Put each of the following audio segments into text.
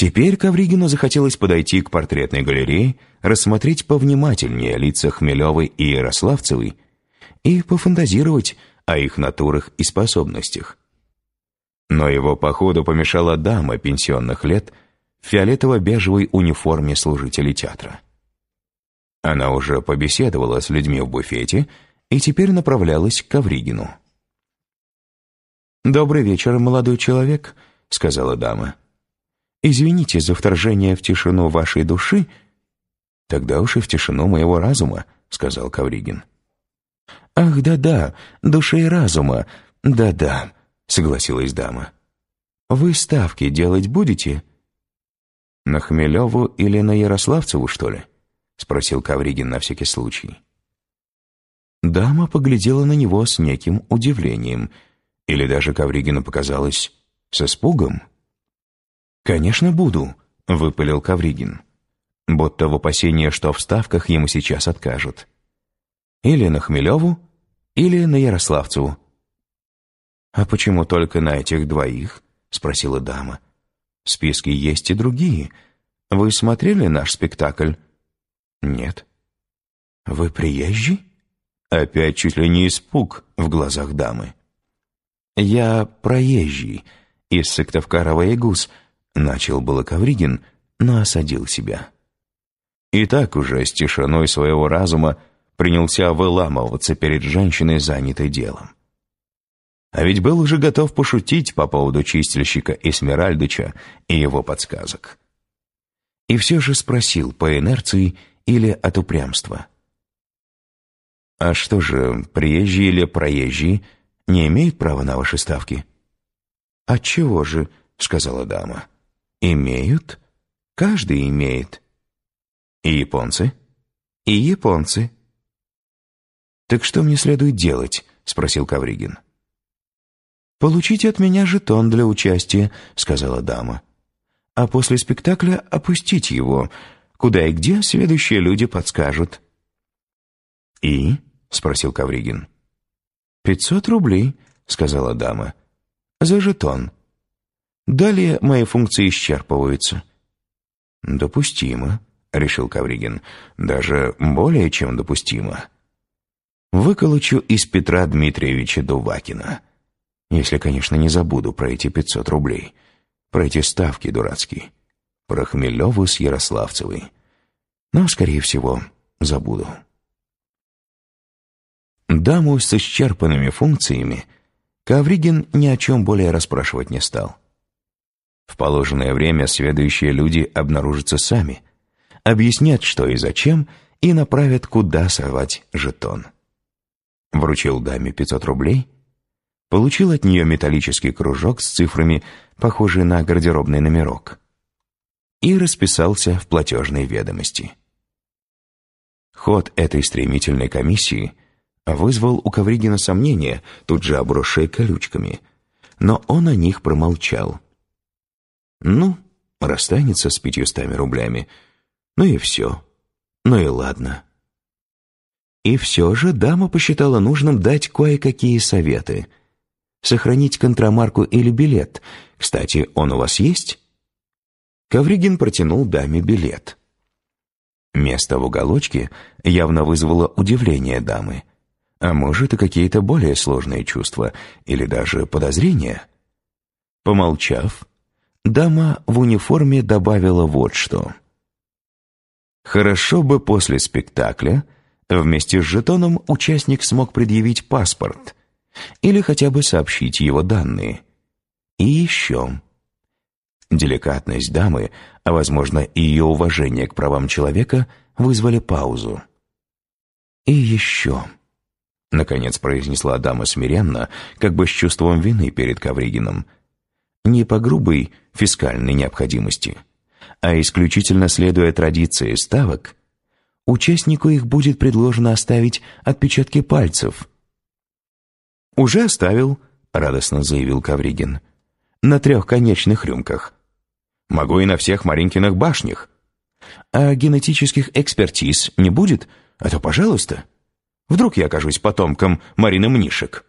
Теперь Ковригину захотелось подойти к портретной галерее, рассмотреть повнимательнее лица Хмелевой и Ярославцевой и пофантазировать о их натурах и способностях. Но его походу помешала дама пенсионных лет в фиолетово-бежевой униформе служителей театра. Она уже побеседовала с людьми в буфете и теперь направлялась к Ковригину. «Добрый вечер, молодой человек», — сказала дама. «Извините за вторжение в тишину вашей души». «Тогда уж и в тишину моего разума», — сказал Ковригин. «Ах, да-да, души и разума, да-да», — согласилась дама. «Вы ставки делать будете?» «На Хмелеву или на Ярославцеву, что ли?» — спросил Ковригин на всякий случай. Дама поглядела на него с неким удивлением — или даже Ковригину показалось с испугом? «Конечно, буду», — выпалил Ковригин. Будто в опасении, что в ставках ему сейчас откажут. Или на Хмелеву, или на Ярославцеву. «А почему только на этих двоих?» — спросила дама. «В списке есть и другие. Вы смотрели наш спектакль?» «Нет». «Вы приезжий?» Опять чуть ли не испуг в глазах дамы. «Я проезжий из Сыктывкарова и Гус», — начал было Ковригин, но осадил себя. И так уже с тишиной своего разума принялся выламываться перед женщиной, занятой делом. А ведь был уже готов пошутить по поводу чистильщика Эсмеральдыча и его подсказок. И все же спросил, по инерции или от упрямства. «А что же, приезжие или проезжие?» не имеют права на ваши ставки?» «Отчего же?» — сказала дама. «Имеют? Каждый имеет». «И японцы?» «И японцы». «Так что мне следует делать?» — спросил Кавригин. «Получите от меня жетон для участия», — сказала дама. «А после спектакля опустить его. Куда и где следующие люди подскажут». «И?» — спросил Кавригин. «Пятьсот рублей», — сказала дама. «За жетон. Далее мои функции исчерпываются». «Допустимо», — решил Кавригин. «Даже более чем допустимо. Выколочу из Петра Дмитриевича Дувакина. Если, конечно, не забуду про эти пятьсот рублей. Про эти ставки дурацкие. Про Хмелеву с Ярославцевой. Но, скорее всего, забуду». Даму с исчерпанными функциями Ковригин ни о чем более расспрашивать не стал. В положенное время следующие люди обнаружатся сами, объяснят, что и зачем, и направят, куда совать жетон. Вручил даме 500 рублей, получил от нее металлический кружок с цифрами, похожий на гардеробный номерок, и расписался в платежной ведомости. Ход этой стремительной комиссии – вызвал у Ковригина сомнения, тут же обросшие колючками. Но он о них промолчал. Ну, расстанется с пятьюстами рублями. Ну и все. Ну и ладно. И все же дама посчитала нужным дать кое-какие советы. Сохранить контрамарку или билет. Кстати, он у вас есть? Ковригин протянул даме билет. Место в уголочке явно вызвало удивление дамы а может и какие-то более сложные чувства или даже подозрения. Помолчав, дама в униформе добавила вот что. Хорошо бы после спектакля вместе с жетоном участник смог предъявить паспорт или хотя бы сообщить его данные. И еще. Деликатность дамы, а возможно и ее уважение к правам человека вызвали паузу. И еще. Наконец произнесла дама смиренно, как бы с чувством вины перед Ковригином. Не по грубой фискальной необходимости, а исключительно следуя традиции ставок, участнику их будет предложено оставить отпечатки пальцев. «Уже оставил», — радостно заявил Ковригин, — «на трех конечных рюмках. Могу и на всех Маринкиных башнях. А генетических экспертиз не будет? А то пожалуйста». Вдруг я окажусь потомком Марины Мнишек?»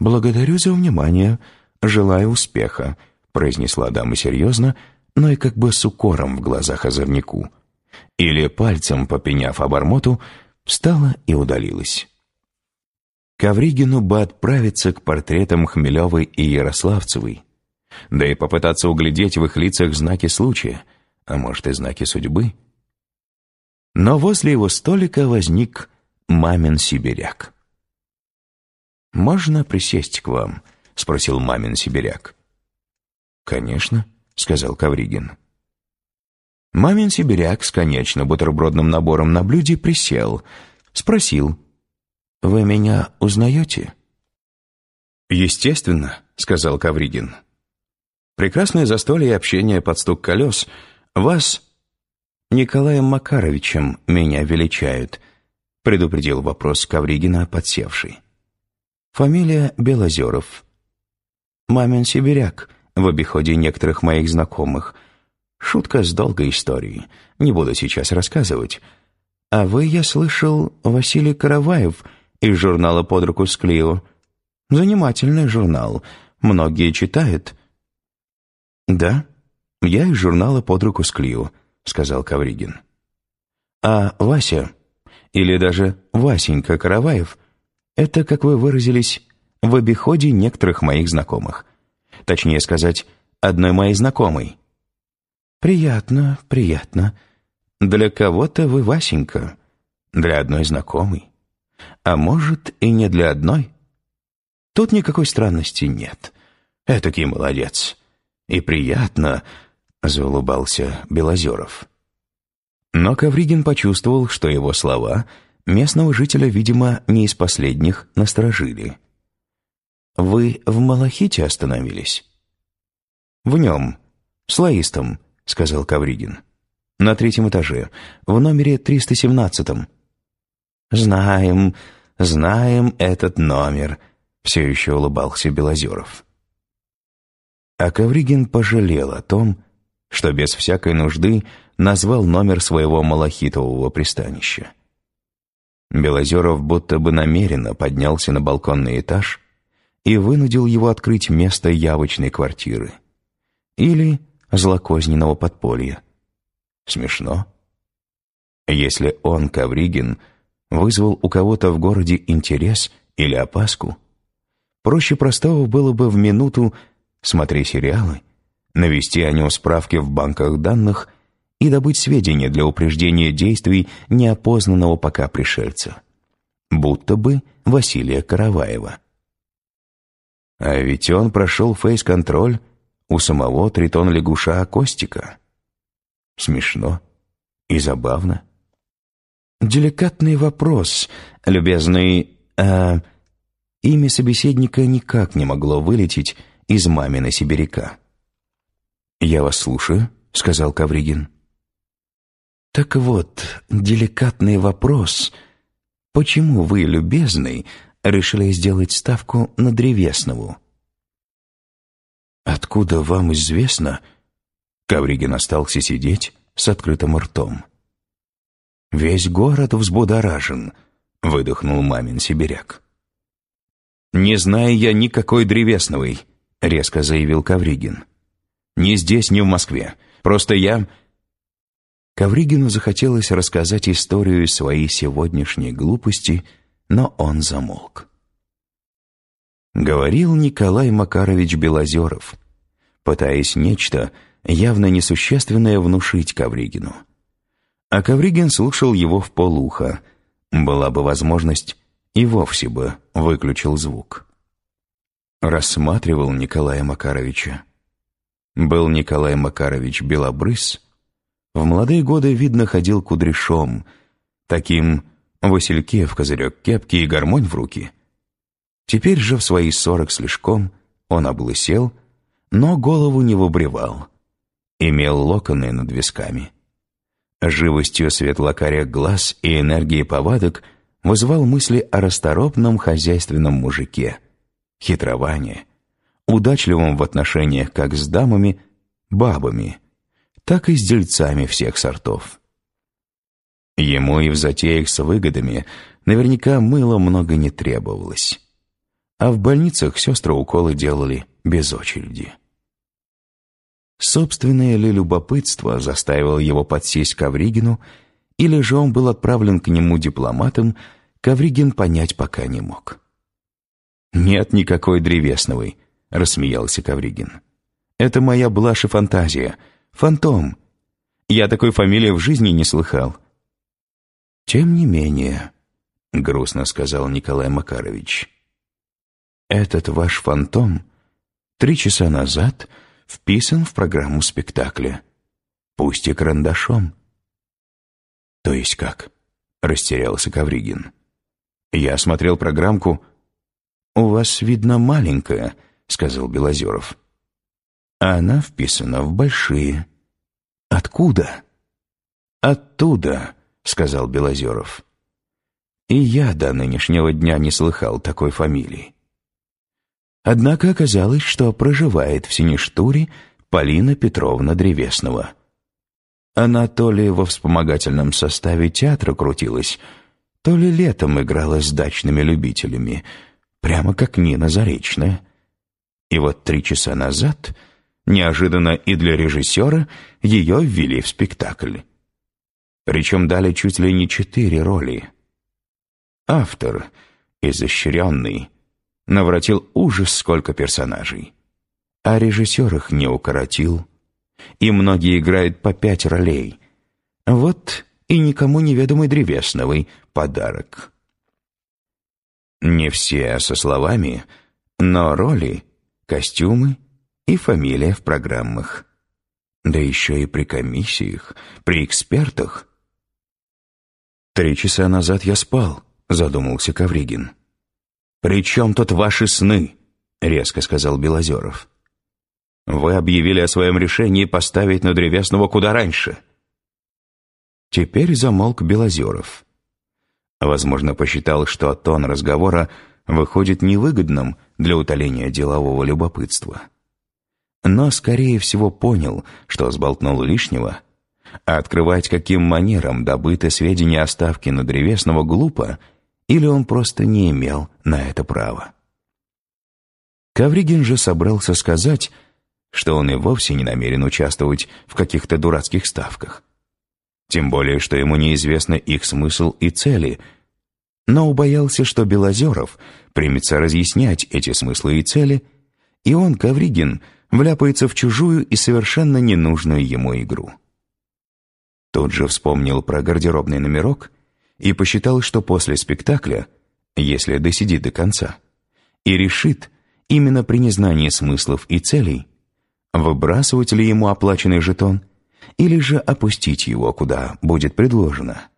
«Благодарю за внимание. Желаю успеха», произнесла дама серьезно, но и как бы с укором в глазах озорнику. Или пальцем, попеняв обормоту, встала и удалилась. Ковригину бы отправиться к портретам Хмелевой и Ярославцевой, да и попытаться углядеть в их лицах знаки случая, а может и знаки судьбы. Но возле его столика возник мамин сибиряк. «Можно присесть к вам?» — спросил мамин сибиряк. «Конечно», — сказал Ковригин. Мамин сибиряк с конечно бутербродным набором на блюде присел, спросил, «Вы меня узнаете?» «Естественно», — сказал Ковригин. «Прекрасное застолье и общение под стук колес. Вас Николаем Макаровичем меня величают», — предупредил вопрос Ковригина, подсевший. «Фамилия Белозеров. Мамин сибиряк в обиходе некоторых моих знакомых. Шутка с долгой историей. Не буду сейчас рассказывать. А вы, я слышал, Василий Караваев из журнала «Под руку с Клио». Занимательный журнал. Многие читают. «Да, я из журнала «Под руку с Клио», — сказал Кавригин. «А Вася, или даже Васенька Караваев, это, как вы выразились, в обиходе некоторых моих знакомых. Точнее сказать, одной моей знакомой. «Приятно, приятно. Для кого-то вы Васенька, для одной знакомой. А может, и не для одной. Тут никакой странности нет. Этакий молодец. И приятно, — заулыбался Белозеров. Но Ковригин почувствовал, что его слова местного жителя, видимо, не из последних насторожили. «Вы в Малахите остановились?» «В нем, слоистом», — сказал Кавригин. «На третьем этаже, в номере 317-м». «Знаем, знаем этот номер», — все еще улыбался Белозеров. А Кавригин пожалел о том, что без всякой нужды назвал номер своего малахитового пристанища. Белозеров будто бы намеренно поднялся на балконный этаж и вынудил его открыть место явочной квартиры. Или злокозненного подполья. Смешно. Если он, Ковригин, вызвал у кого-то в городе интерес или опаску, проще простого было бы в минуту смотреть сериалы, навести о нем справки в банках данных и добыть сведения для упреждения действий неопознанного пока пришельца. Будто бы Василия Караваева. А ведь он прошел фейс-контроль у самого тритон-лягуша Костика. Смешно и забавно. Деликатный вопрос, любезный... А... Имя собеседника никак не могло вылететь из маминой сибиряка. «Я вас слушаю», — сказал Кавригин. «Так вот, деликатный вопрос. Почему вы, любезный, решили сделать ставку на Древеснову?» «Откуда вам известно?» Кавригин остался сидеть с открытым ртом. «Весь город взбудоражен», — выдохнул мамин сибиряк. «Не знаю я никакой Древесновой», — резко заявил Кавригин. Ни здесь, ни в Москве. Просто я...» Ковригину захотелось рассказать историю своей сегодняшней глупости, но он замолк. Говорил Николай Макарович Белозеров, пытаясь нечто явно несущественное внушить Ковригину. А Ковригин слушал его в полуха. Была бы возможность, и вовсе бы выключил звук. Рассматривал Николая Макаровича был Николай Макарович Белобрыс, в молодые годы, видно, ходил кудряшом, таким васильке в козырек кепки и гармонь в руки. Теперь же в свои сорок слишком он облысел, но голову не выбривал, имел локоны над висками. Живостью светлокаря глаз и энергией повадок вызывал мысли о расторопном хозяйственном мужике, хитрование, удачливым в отношениях как с дамами, бабами, так и с дельцами всех сортов. Ему и в затеях с выгодами наверняка мыла много не требовалось. А в больницах сестры уколы делали без очереди. Собственное ли любопытство заставило его подсесть к Авригину, или же он был отправлен к нему дипломатом, Ковригин понять пока не мог. «Нет никакой древесновой», — рассмеялся Ковригин. «Это моя блажь фантазия. Фантом. Я такой фамилии в жизни не слыхал». «Тем не менее», — грустно сказал Николай Макарович, «этот ваш фантом три часа назад вписан в программу спектакля, пусть и карандашом». «То есть как?» — растерялся Ковригин. «Я смотрел программку...» «У вас, видно, маленькая», — сказал Белозеров. «А она вписана в большие». «Откуда?» «Оттуда», — сказал Белозеров. «И я до нынешнего дня не слыхал такой фамилии». Однако оказалось, что проживает в Сиништуре Полина Петровна Древесного. Она то ли во вспомогательном составе театра крутилась, то ли летом играла с дачными любителями, прямо как Нина Заречная. И вот три часа назад, неожиданно и для режиссера, ее ввели в спектакль. Причем дали чуть ли не четыре роли. Автор, изощренный, наворотил ужас сколько персонажей, а режиссер их не укоротил, и многие играют по пять ролей. Вот и никому неведомый древесновый подарок. Не все со словами, но роли, костюмы и фамилия в программах. Да еще и при комиссиях, при экспертах. «Три часа назад я спал», — задумался Кавригин. «При чем тут ваши сны?» — резко сказал Белозеров. «Вы объявили о своем решении поставить на Древесного куда раньше». Теперь замолк Белозеров. Возможно, посчитал, что тон разговора выходит невыгодным для утоления делового любопытства. Но, скорее всего, понял, что сболтнул лишнего, а открывать каким манером добыты сведения о ставке на древесного глупо, или он просто не имел на это права. Ковригин же собрался сказать, что он и вовсе не намерен участвовать в каких-то дурацких ставках. Тем более, что ему неизвестны их смысл и цели, но убоялся, что Белозеров примется разъяснять эти смыслы и цели, и он, Ковригин, вляпается в чужую и совершенно ненужную ему игру. Тут же вспомнил про гардеробный номерок и посчитал, что после спектакля, если досидит до конца, и решит, именно при незнании смыслов и целей, выбрасывать ли ему оплаченный жетон или же опустить его, куда будет предложено.